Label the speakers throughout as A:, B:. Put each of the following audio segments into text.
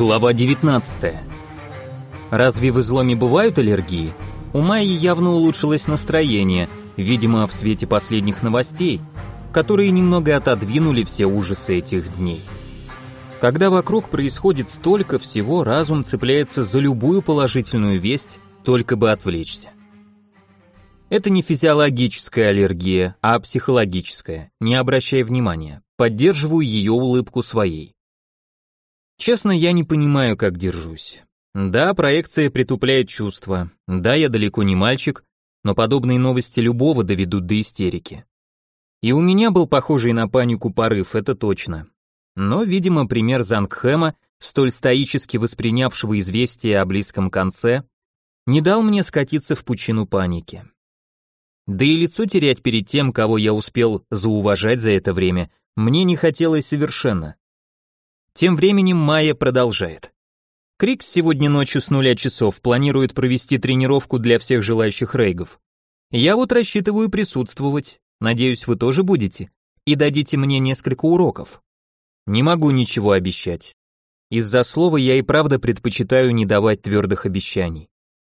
A: Глава 19. Разве в изломе бывают аллергии? У Майи явно улучшилось настроение, видимо, в свете последних новостей, которые немного отодвинули все ужасы этих дней. Когда вокруг происходит столько всего, разум цепляется за любую положительную весть, только бы отвлечься. Это не физиологическая аллергия, а психологическая, не обращай внимания. Поддерживаю ее улыбку своей. Честно, я не понимаю, как держусь. Да, проекция притупляет чувства. Да, я далеко не мальчик, но подобные новости любого доведут до истерики. И у меня был похожий на панику порыв, это точно. Но, видимо, пример Зангхэма, столь стоически воспринявшего известие о близком конце, не дал мне скатиться в пучину паники. Да и лицо терять перед тем, кого я успел зауважать за это время, мне не хотелось совершенно. Тем временем Майя продолжает. Крикс сегодня ночью с нуля часов планирует провести тренировку для всех желающих рейгов. Я вот рассчитываю присутствовать. Надеюсь, вы тоже будете и дадите мне несколько уроков. Не могу ничего обещать. Из-за слова я и правда предпочитаю не давать твердых обещаний.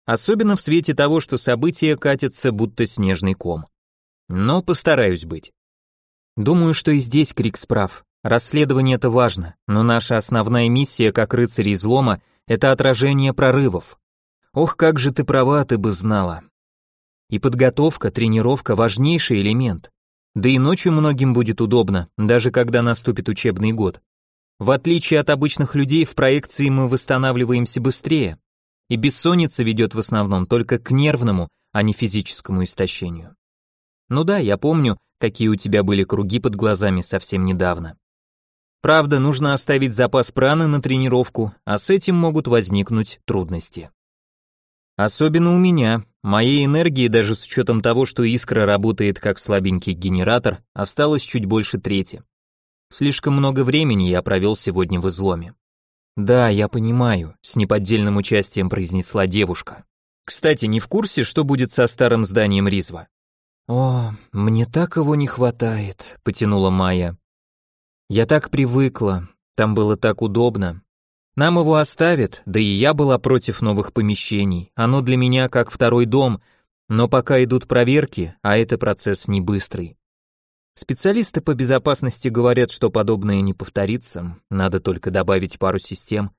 A: Особенно в свете того, что события катятся будто снежный ком. Но постараюсь быть. Думаю, что и здесь Крикс прав. Расследование это важно, но наша основная миссия как рыцарь излома – это отражение прорывов. Ох, как же ты права, ты бы знала. И подготовка, тренировка – важнейший элемент. Да и ночью многим будет удобно, даже когда наступит учебный год. В отличие от обычных людей, в проекции мы восстанавливаемся быстрее, и бессонница ведет в основном только к нервному, а не физическому истощению. Ну да, я помню, какие у тебя были круги под глазами совсем недавно. Правда, нужно оставить запас праны на тренировку, а с этим могут возникнуть трудности. Особенно у меня. Моей энергии, даже с учетом того, что искра работает как слабенький генератор, осталось чуть больше трети. Слишком много времени я провел сегодня в изломе. Да, я понимаю, с неподдельным участием произнесла девушка. Кстати, не в курсе, что будет со старым зданием Ризва? О, мне так его не хватает, потянула Майя. Я так привыкла, там было так удобно. Нам его оставят, да и я была против новых помещений. Оно для меня как второй дом, но пока идут проверки, а это процесс не быстрый. Специалисты по безопасности говорят, что подобное не повторится, надо только добавить пару систем.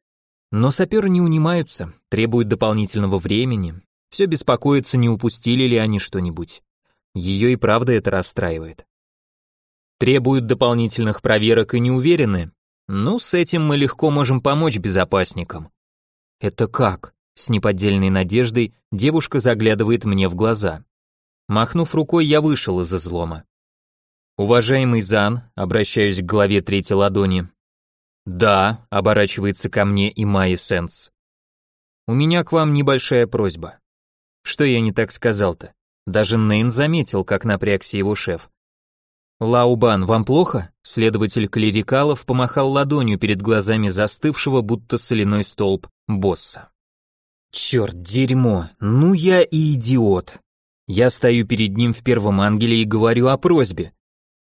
A: Но саперы не унимаются, требуют дополнительного времени. Все беспокоится, не упустили ли они что-нибудь. Ее и правда это расстраивает требуют дополнительных проверок и не уверены. Ну, с этим мы легко можем помочь безопасникам. Это как? С неподдельной надеждой девушка заглядывает мне в глаза. Махнув рукой, я вышел из излома. Уважаемый Зан, обращаюсь к главе третьей ладони. Да, оборачивается ко мне и Майя Сенс. У меня к вам небольшая просьба. Что я не так сказал-то? Даже Нейн заметил, как напрягся его шеф. «Лаубан, вам плохо?» Следователь клерикалов помахал ладонью перед глазами застывшего, будто соляной столб, босса. «Черт, дерьмо, ну я и идиот!» Я стою перед ним в первом ангеле и говорю о просьбе.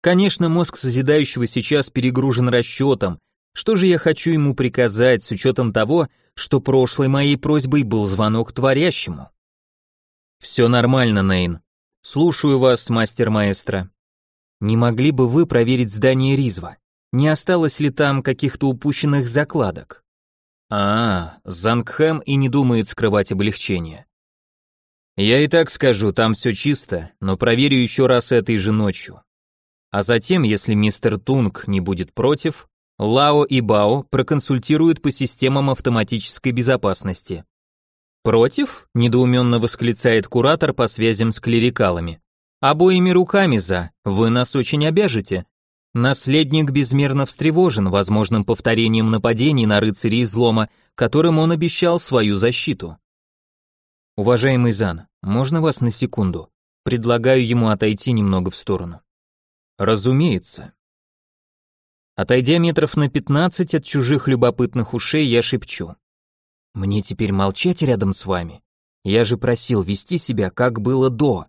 A: Конечно, мозг созидающего сейчас перегружен расчетом. Что же я хочу ему приказать с учетом того, что прошлой моей просьбой был звонок творящему? Все нормально, Нейн. Слушаю вас, мастер-маэстро. Не могли бы вы проверить здание Ризва? Не осталось ли там каких-то упущенных закладок? А, Зангхэм и не думает скрывать облегчение. Я и так скажу, там все чисто, но проверю еще раз этой же ночью. А затем, если мистер Тунг не будет против, Лао и Бао проконсультируют по системам автоматической безопасности. Против? недоуменно восклицает куратор по связям с клерикалами. Обоими руками за, вы нас очень обяжете. Наследник безмерно встревожен возможным повторением нападений на рыцарей излома, которым он обещал свою защиту. Уважаемый Зан, можно вас на секунду? Предлагаю ему отойти немного в сторону. Разумеется. Отойдя метров на пятнадцать от чужих любопытных ушей, я шепчу. Мне теперь молчать рядом с вами? Я же просил вести себя, как было до.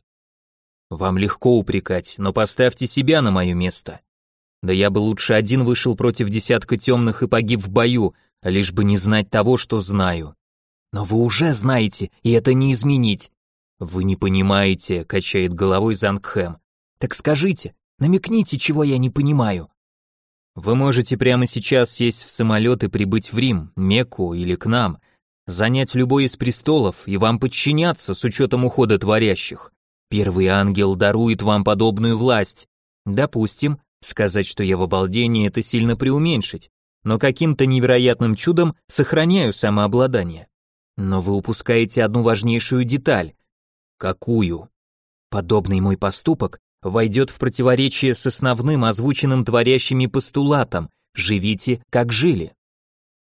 A: Вам легко упрекать, но поставьте себя на мое место. Да я бы лучше один вышел против десятка темных и погиб в бою, лишь бы не знать того, что знаю. Но вы уже знаете, и это не изменить. Вы не понимаете, качает головой Зангхэм. Так скажите, намекните, чего я не понимаю. Вы можете прямо сейчас сесть в самолет и прибыть в Рим, Мекку или к нам, занять любой из престолов и вам подчиняться с учетом ухода творящих. Первый ангел дарует вам подобную власть. Допустим, сказать, что я в обалдении, это сильно преуменьшить, но каким-то невероятным чудом сохраняю самообладание. Но вы упускаете одну важнейшую деталь. Какую? Подобный мой поступок войдет в противоречие с основным озвученным творящими постулатом «живите, как жили».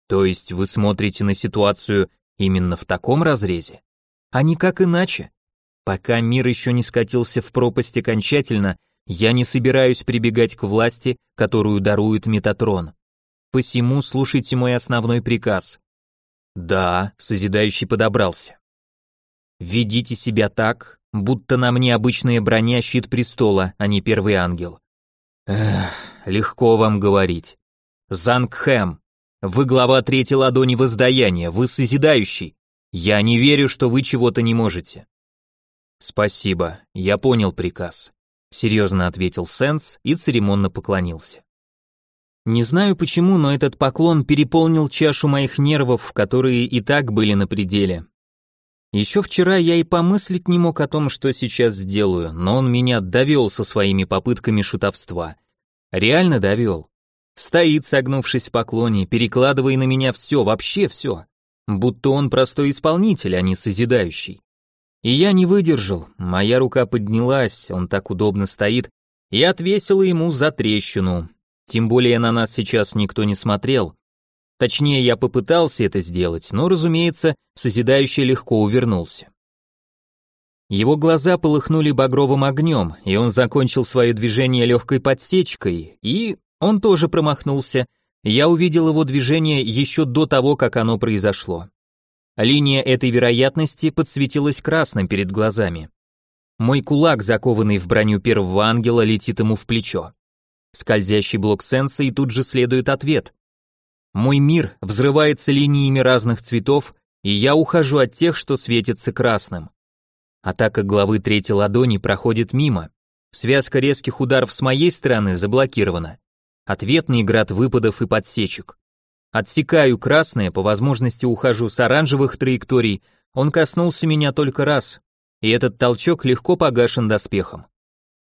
A: То есть вы смотрите на ситуацию именно в таком разрезе? А никак иначе. Пока мир еще не скатился в пропасть окончательно, я не собираюсь прибегать к власти, которую дарует Метатрон. Посему слушайте мой основной приказ. Да, созидающий подобрался. Ведите себя так, будто на мне обычная броня щит престола, а не первый ангел. Эх, легко вам говорить. Зангхэм, вы глава третьей ладони воздаяния, вы созидающий. Я не верю, что вы чего-то не можете. Спасибо, я понял приказ, серьезно ответил Сенс и церемонно поклонился. Не знаю почему, но этот поклон переполнил чашу моих нервов, которые и так были на пределе. Еще вчера я и помыслить не мог о том, что сейчас сделаю, но он меня довел со своими попытками шутовства. Реально довел. Стоит, согнувшись в поклоне, перекладывая на меня все, вообще все. Будто он простой исполнитель, а не созидающий. И я не выдержал, моя рука поднялась, он так удобно стоит, и отвесила ему за трещину. Тем более на нас сейчас никто не смотрел. Точнее, я попытался это сделать, но, разумеется, созидающий легко увернулся. Его глаза полыхнули багровым огнем, и он закончил свое движение легкой подсечкой, и он тоже промахнулся. Я увидел его движение еще до того, как оно произошло. Линия этой вероятности подсветилась красным перед глазами. Мой кулак, закованный в броню первого ангела, летит ему в плечо. Скользящий блок сенса, и тут же следует ответ. Мой мир взрывается линиями разных цветов, и я ухожу от тех, что светятся красным. Атака главы третьей ладони проходит мимо. Связка резких ударов с моей стороны заблокирована. Ответный град выпадов и подсечек. Отсекаю красное, по возможности ухожу с оранжевых траекторий, он коснулся меня только раз, и этот толчок легко погашен доспехом.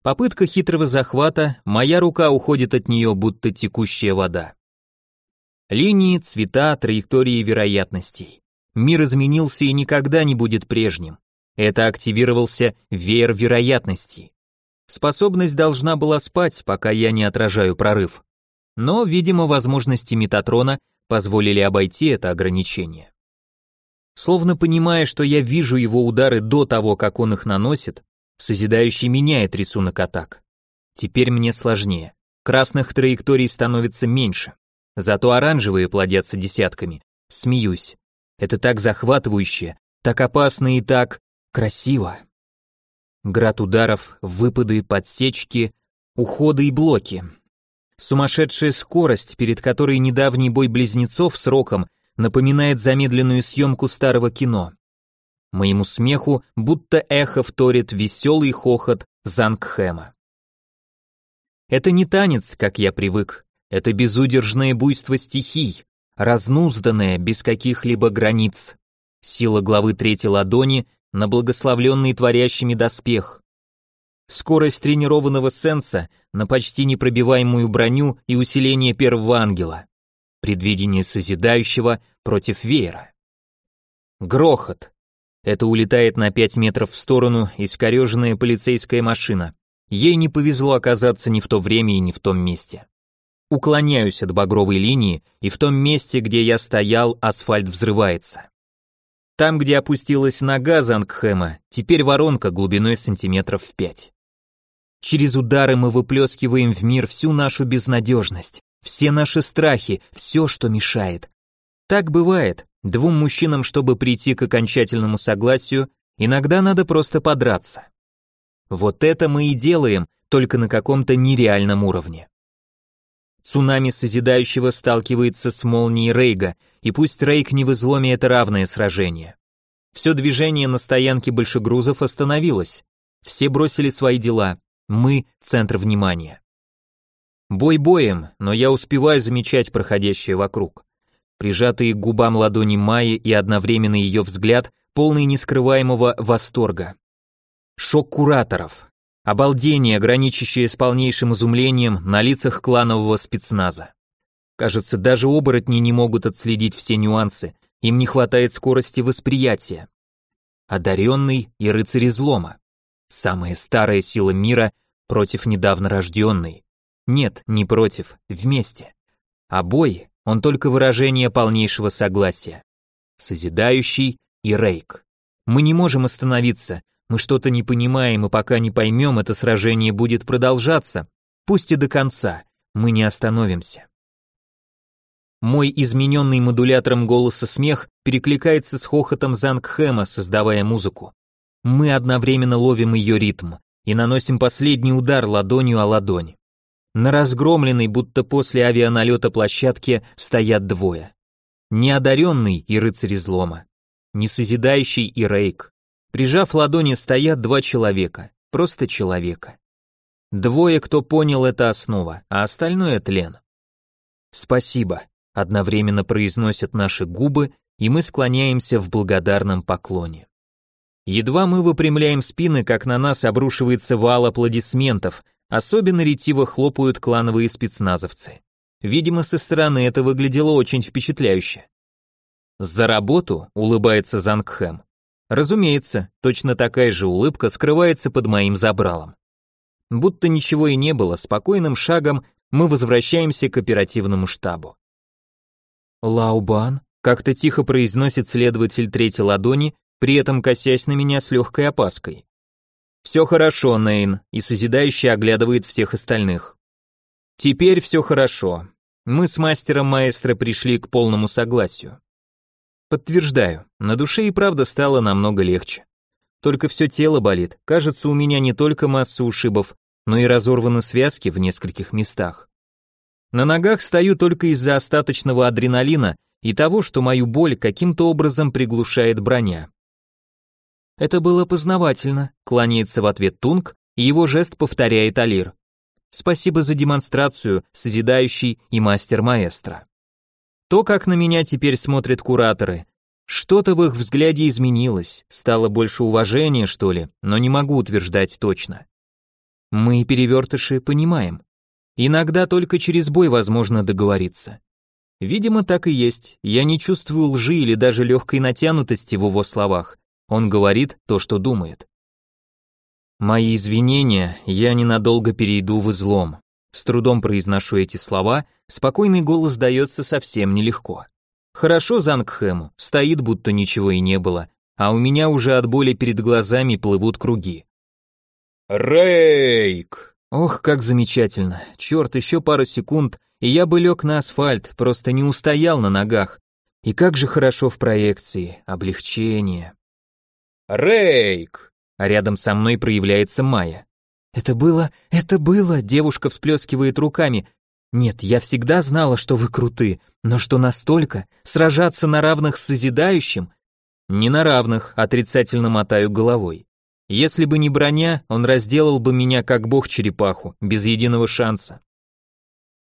A: Попытка хитрого захвата, моя рука уходит от нее, будто текущая вода. Линии, цвета, траектории вероятностей. Мир изменился и никогда не будет прежним. Это активировался веер вероятностей. Способность должна была спать, пока я не отражаю прорыв но, видимо, возможности Метатрона позволили обойти это ограничение. Словно понимая, что я вижу его удары до того, как он их наносит, Созидающий меняет рисунок атак. Теперь мне сложнее. Красных траекторий становится меньше, зато оранжевые плодятся десятками. Смеюсь. Это так захватывающе, так опасно и так красиво. Град ударов, выпады, подсечки, уходы и блоки. Сумасшедшая скорость, перед которой недавний бой близнецов с Роком напоминает замедленную съемку старого кино. Моему смеху будто эхо вторит веселый хохот Зангхэма. Это не танец, как я привык, это безудержное буйство стихий, разнузданное, без каких-либо границ. Сила главы третьей ладони на благословленный творящими доспех, скорость тренированного сенса на почти непробиваемую броню и усиление первого ангела, предвидение созидающего против веера. Грохот. Это улетает на 5 метров в сторону искореженная полицейская машина. Ей не повезло оказаться ни в то время и ни в том месте. Уклоняюсь от багровой линии, и в том месте, где я стоял, асфальт взрывается. Там, где опустилась нога Зангхэма, теперь воронка глубиной сантиметров в пять. Через удары мы выплескиваем в мир всю нашу безнадежность, все наши страхи, все, что мешает. Так бывает. Двум мужчинам, чтобы прийти к окончательному согласию, иногда надо просто подраться. Вот это мы и делаем, только на каком-то нереальном уровне. Цунами созидающего сталкивается с молнией Рейга, и пусть Рейг не в изломе это равное сражение. Все движение на стоянке большегрузов остановилось. Все бросили свои дела. Мы — центр внимания. Бой боем, но я успеваю замечать проходящее вокруг. Прижатые к губам ладони Майи и одновременно ее взгляд, полный нескрываемого восторга. Шок кураторов. Обалдение, граничащее с полнейшим изумлением на лицах кланового спецназа. Кажется, даже оборотни не могут отследить все нюансы, им не хватает скорости восприятия. Одаренный и рыцарь излома. Самая старая сила мира против недавно рожденной. Нет, не против, вместе. А бой, он только выражение полнейшего согласия. Созидающий и Рейк. Мы не можем остановиться, мы что-то не понимаем, и пока не поймем, это сражение будет продолжаться, пусть и до конца, мы не остановимся. Мой измененный модулятором голоса смех перекликается с хохотом Зангхэма, создавая музыку. Мы одновременно ловим ее ритм и наносим последний удар ладонью о ладонь. На разгромленной, будто после авианалета площадке, стоят двое. Неодаренный и рыцарь излома. Несозидающий и рейк. Прижав ладони, стоят два человека. Просто человека. Двое, кто понял, это основа, а остальное тлен. Спасибо, одновременно произносят наши губы, и мы склоняемся в благодарном поклоне. Едва мы выпрямляем спины, как на нас обрушивается вал аплодисментов, Особенно ретиво хлопают клановые спецназовцы. Видимо, со стороны это выглядело очень впечатляюще. «За работу», — улыбается Зангхэм. Разумеется, точно такая же улыбка скрывается под моим забралом. Будто ничего и не было, спокойным шагом мы возвращаемся к оперативному штабу. «Лаубан», — как-то тихо произносит следователь третьей ладони, при этом косясь на меня с легкой опаской. «Все хорошо, Нейн», и созидающий оглядывает всех остальных. «Теперь все хорошо. Мы с мастером маэстро пришли к полному согласию». Подтверждаю, на душе и правда стало намного легче. Только все тело болит, кажется, у меня не только масса ушибов, но и разорваны связки в нескольких местах. На ногах стою только из-за остаточного адреналина и того, что мою боль каким-то образом приглушает броня. Это было познавательно, кланяется в ответ Тунг, и его жест повторяет Алир. Спасибо за демонстрацию, созидающий и мастер-маэстро. То, как на меня теперь смотрят кураторы, что-то в их взгляде изменилось, стало больше уважения, что ли, но не могу утверждать точно. Мы, перевертыши, понимаем. Иногда только через бой возможно договориться. Видимо, так и есть, я не чувствую лжи или даже легкой натянутости в его словах, он говорит то, что думает. Мои извинения, я ненадолго перейду в излом. С трудом произношу эти слова, спокойный голос дается совсем нелегко. Хорошо Зангхэму, стоит, будто ничего и не было, а у меня уже от боли перед глазами плывут круги. Рейк! Ох, как замечательно. Черт, еще пару секунд, и я бы лег на асфальт, просто не устоял на ногах. И как же хорошо в проекции, облегчение. Рейк! А рядом со мной проявляется Майя. Это было, это было, девушка всплескивает руками. Нет, я всегда знала, что вы круты, но что настолько, сражаться на равных с созидающим? Не на равных, отрицательно мотаю головой. Если бы не броня, он разделал бы меня как бог черепаху, без единого шанса.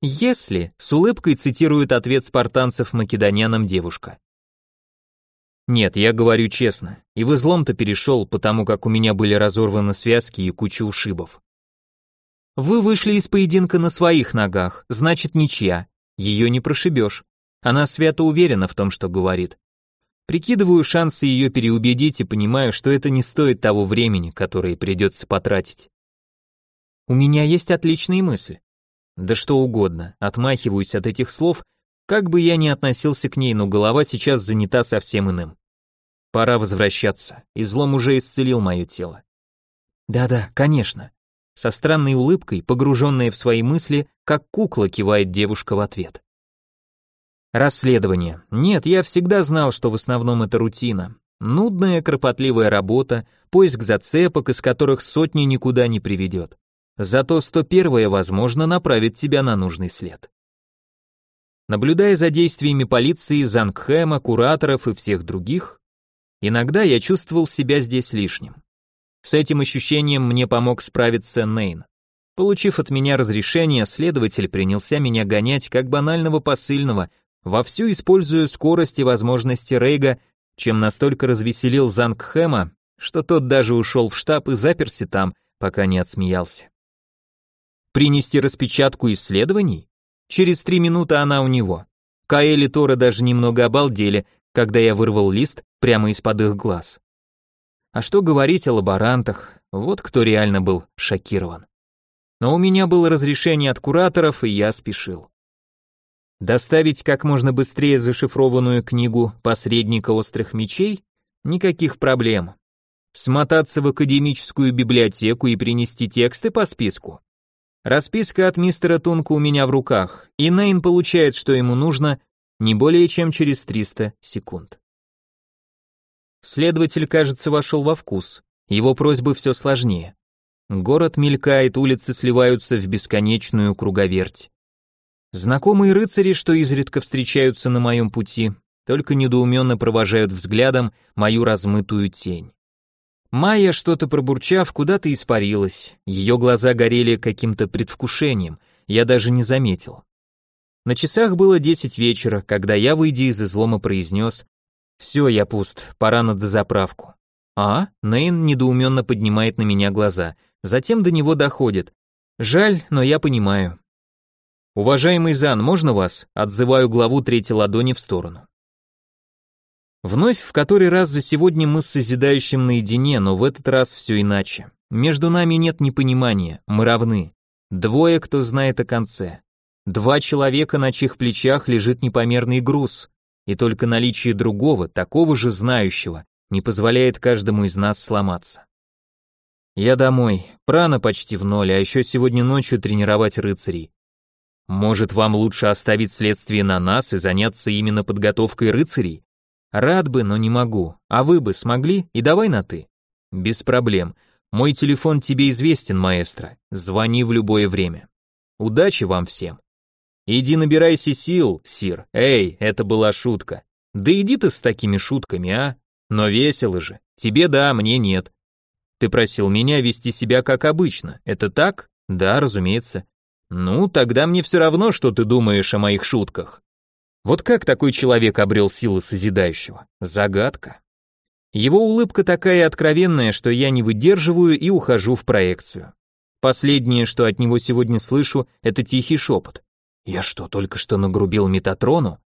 A: Если, с улыбкой цитирует ответ спартанцев македонянам девушка. Нет, я говорю честно. И в излом-то перешел, потому как у меня были разорваны связки и куча ушибов. Вы вышли из поединка на своих ногах, значит ничья. Ее не прошибешь. Она свято уверена в том, что говорит. Прикидываю шансы ее переубедить и понимаю, что это не стоит того времени, которое придется потратить. У меня есть отличные мысли. Да что угодно, отмахиваюсь от этих слов как бы я ни относился к ней, но голова сейчас занята совсем иным. Пора возвращаться, излом уже исцелил мое тело. Да-да, конечно. Со странной улыбкой, погруженная в свои мысли, как кукла кивает девушка в ответ. Расследование. Нет, я всегда знал, что в основном это рутина. Нудная, кропотливая работа, поиск зацепок, из которых сотни никуда не приведет. Зато 101-е, возможно, направит тебя на нужный след. Наблюдая за действиями полиции, Зангхэма, кураторов и всех других, иногда я чувствовал себя здесь лишним. С этим ощущением мне помог справиться Нейн. Получив от меня разрешение, следователь принялся меня гонять как банального посыльного, вовсю используя скорость и возможности Рейга, чем настолько развеселил Зангхэма, что тот даже ушел в штаб и заперся там, пока не отсмеялся. Принести распечатку исследований? Через три минуты она у него. Каэль и Тора даже немного обалдели, когда я вырвал лист прямо из-под их глаз. А что говорить о лаборантах, вот кто реально был шокирован. Но у меня было разрешение от кураторов, и я спешил. Доставить как можно быстрее зашифрованную книгу «Посредника острых мечей» никаких проблем. Смотаться в академическую библиотеку и принести тексты по списку Расписка от мистера Тунка у меня в руках, и Нейн получает, что ему нужно, не более чем через 300 секунд. Следователь, кажется, вошел во вкус. Его просьбы все сложнее. Город мелькает, улицы сливаются в бесконечную круговерть. Знакомые рыцари, что изредка встречаются на моем пути, только недоуменно провожают взглядом мою размытую тень. Майя, что-то пробурчав, куда-то испарилась. Ее глаза горели каким-то предвкушением, я даже не заметил. На часах было десять вечера, когда я, выйдя из излома, произнес «Все, я пуст, пора на дозаправку». «А?» Нейн недоуменно поднимает на меня глаза, затем до него доходит. «Жаль, но я понимаю». «Уважаемый Зан, можно вас?» Отзываю главу третьей ладони в сторону. Вновь в который раз за сегодня мы с созидающим наедине, но в этот раз все иначе. Между нами нет непонимания, мы равны. Двое, кто знает о конце. Два человека, на чьих плечах лежит непомерный груз, и только наличие другого, такого же знающего, не позволяет каждому из нас сломаться. Я домой, прана почти в ноль, а еще сегодня ночью тренировать рыцарей. Может, вам лучше оставить следствие на нас и заняться именно подготовкой рыцарей? Рад бы, но не могу. А вы бы смогли? И давай на ты. Без проблем. Мой телефон тебе известен, маэстро. Звони в любое время. Удачи вам всем. Иди набирайся сил, сир. Эй, это была шутка. Да иди ты с такими шутками, а? Но весело же. Тебе да, мне нет. Ты просил меня вести себя как обычно. Это так? Да, разумеется. Ну, тогда мне все равно, что ты думаешь о моих шутках. Вот как такой человек обрел силы созидающего? Загадка. Его улыбка такая откровенная, что я не выдерживаю и ухожу в проекцию. Последнее, что от него сегодня слышу, это тихий шепот. Я что, только что нагрубил Метатрону?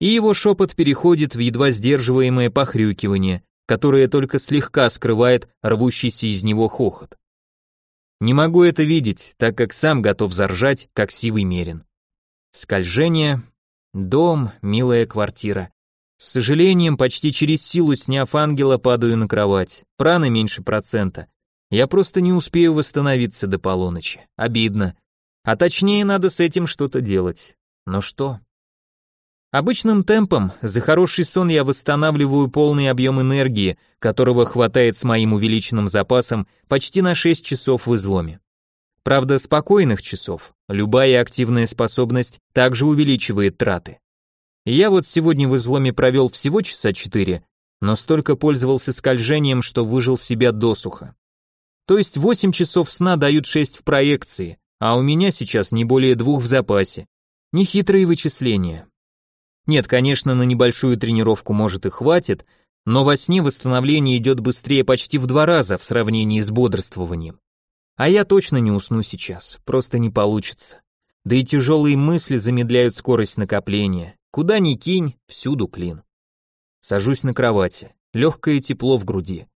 A: И его шепот переходит в едва сдерживаемое похрюкивание, которое только слегка скрывает рвущийся из него хохот. Не могу это видеть, так как сам готов заржать, как сивый мерин. Скольжение, Дом, милая квартира. С сожалением, почти через силу сняв ангела, падаю на кровать. Праны меньше процента. Я просто не успею восстановиться до полуночи. Обидно. А точнее, надо с этим что-то делать. Но что? Обычным темпом за хороший сон я восстанавливаю полный объем энергии, которого хватает с моим увеличенным запасом почти на 6 часов в изломе. Правда, спокойных часов. Любая активная способность также увеличивает траты. Я вот сегодня в изломе провел всего часа четыре, но столько пользовался скольжением, что выжил себя досуха. То есть 8 часов сна дают 6 в проекции, а у меня сейчас не более двух в запасе. Нехитрые вычисления. Нет, конечно, на небольшую тренировку может и хватит, но во сне восстановление идет быстрее почти в два раза в сравнении с бодрствованием. А я точно не усну сейчас, просто не получится. Да и тяжелые мысли замедляют скорость накопления. Куда ни кинь, всюду клин. Сажусь на кровати, легкое тепло в груди.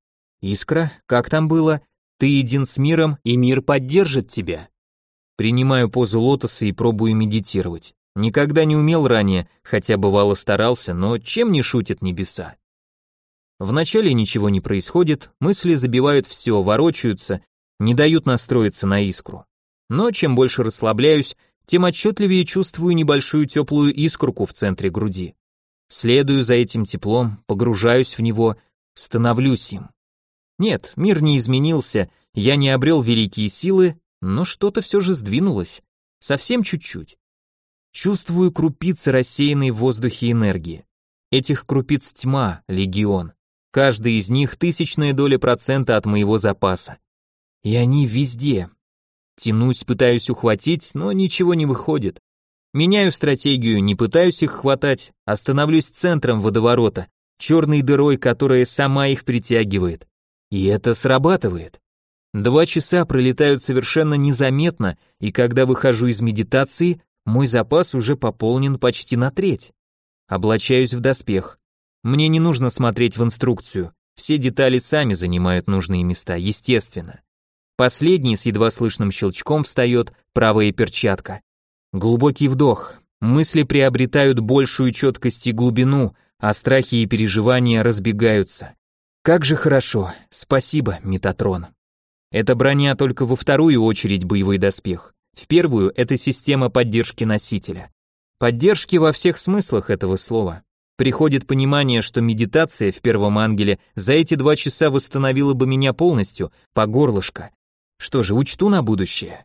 A: Искра, как там было? Ты един с миром, и мир поддержит тебя. Принимаю позу лотоса и пробую медитировать. Никогда не умел ранее, хотя бывало старался, но чем не шутят небеса? Вначале ничего не происходит, мысли забивают все, ворочаются, не дают настроиться на искру. Но чем больше расслабляюсь, тем отчетливее чувствую небольшую теплую искорку в центре груди. Следую за этим теплом, погружаюсь в него, становлюсь им. Нет, мир не изменился, я не обрел великие силы, но что-то все же сдвинулось. Совсем чуть-чуть. Чувствую крупицы рассеянной в воздухе энергии. Этих крупиц тьма, легион. Каждый из них тысячная доля процента от моего запаса. И они везде. Тянусь, пытаюсь ухватить, но ничего не выходит. Меняю стратегию, не пытаюсь их хватать, остановлюсь центром водоворота, черной дырой, которая сама их притягивает. И это срабатывает. Два часа пролетают совершенно незаметно, и когда выхожу из медитации, мой запас уже пополнен почти на треть. Облачаюсь в доспех. Мне не нужно смотреть в инструкцию. Все детали сами занимают нужные места, естественно. Последний с едва слышным щелчком встает правая перчатка. Глубокий вдох. Мысли приобретают большую четкость и глубину, а страхи и переживания разбегаются. Как же хорошо. Спасибо, Метатрон. Эта броня только во вторую очередь боевой доспех. В первую это система поддержки носителя. Поддержки во всех смыслах этого слова. Приходит понимание, что медитация в первом ангеле за эти два часа восстановила бы меня полностью, по горлышко. Что же, учту на будущее.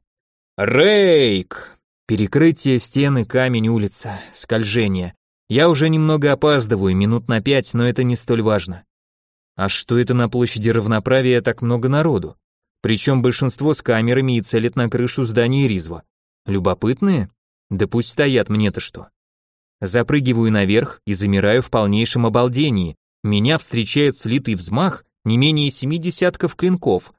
A: Рейк! Перекрытие стены, камень, улица, скольжение. Я уже немного опаздываю, минут на пять, но это не столь важно. А что это на площади равноправия так много народу? Причем большинство с камерами и целят на крышу здания Ризва. Любопытные? Да пусть стоят, мне-то что. Запрыгиваю наверх и замираю в полнейшем обалдении. Меня встречает слитый взмах не менее семи десятков клинков.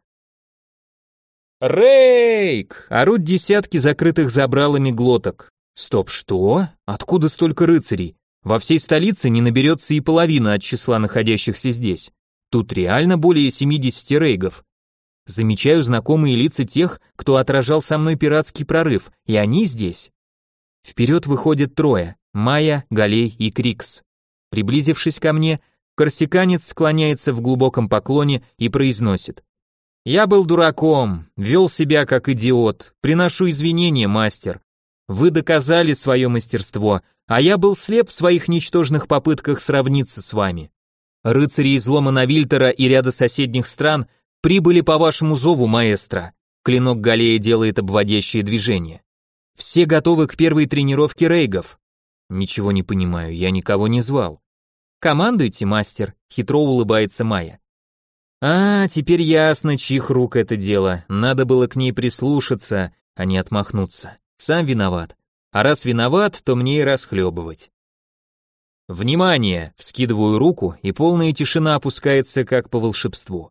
A: «Рейк!» — орут десятки закрытых забралами глоток. Стоп, что? Откуда столько рыцарей? Во всей столице не наберется и половина от числа находящихся здесь. Тут реально более 70 рейгов. Замечаю знакомые лица тех, кто отражал со мной пиратский прорыв, и они здесь. Вперед выходит трое – Майя, Галей и Крикс. Приблизившись ко мне, корсиканец склоняется в глубоком поклоне и произносит. «Я был дураком, вел себя как идиот, приношу извинения, мастер. Вы доказали свое мастерство, а я был слеп в своих ничтожных попытках сравниться с вами. Рыцари из Ломана Вильтера и ряда соседних стран прибыли по вашему зову, маэстро. Клинок Галея делает обводящее движение. Все готовы к первой тренировке рейгов. Ничего не понимаю, я никого не звал. Командуйте, мастер, хитро улыбается Майя. А, теперь ясно, чьих рук это дело. Надо было к ней прислушаться, а не отмахнуться. Сам виноват. А раз виноват, то мне и расхлебывать. Внимание! Вскидываю руку, и полная тишина опускается как по волшебству.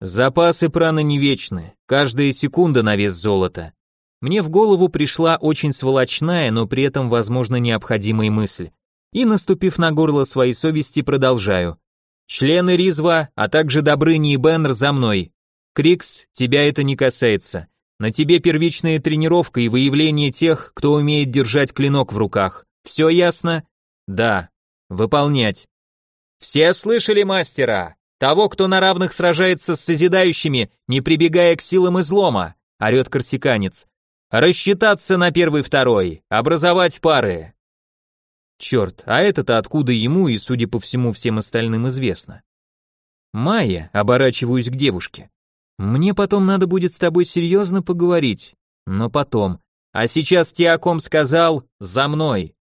A: Запасы праны не вечны, каждая секунда на вес золота. Мне в голову пришла очень сволочная, но при этом, возможно, необходимая мысль. И, наступив на горло своей совести, продолжаю. Члены Ризва, а также Добрыни и Беннер за мной. Крикс, тебя это не касается. На тебе первичная тренировка и выявление тех, кто умеет держать клинок в руках. Все ясно? Да. Выполнять. Все слышали мастера? Того, кто на равных сражается с созидающими, не прибегая к силам излома, орет корсиканец. Рассчитаться на первый-второй, образовать пары. Черт, а это-то откуда ему и, судя по всему, всем остальным известно. Майя, оборачиваюсь к девушке. Мне потом надо будет с тобой серьезно поговорить, но потом. А сейчас те, о ком сказал, за мной.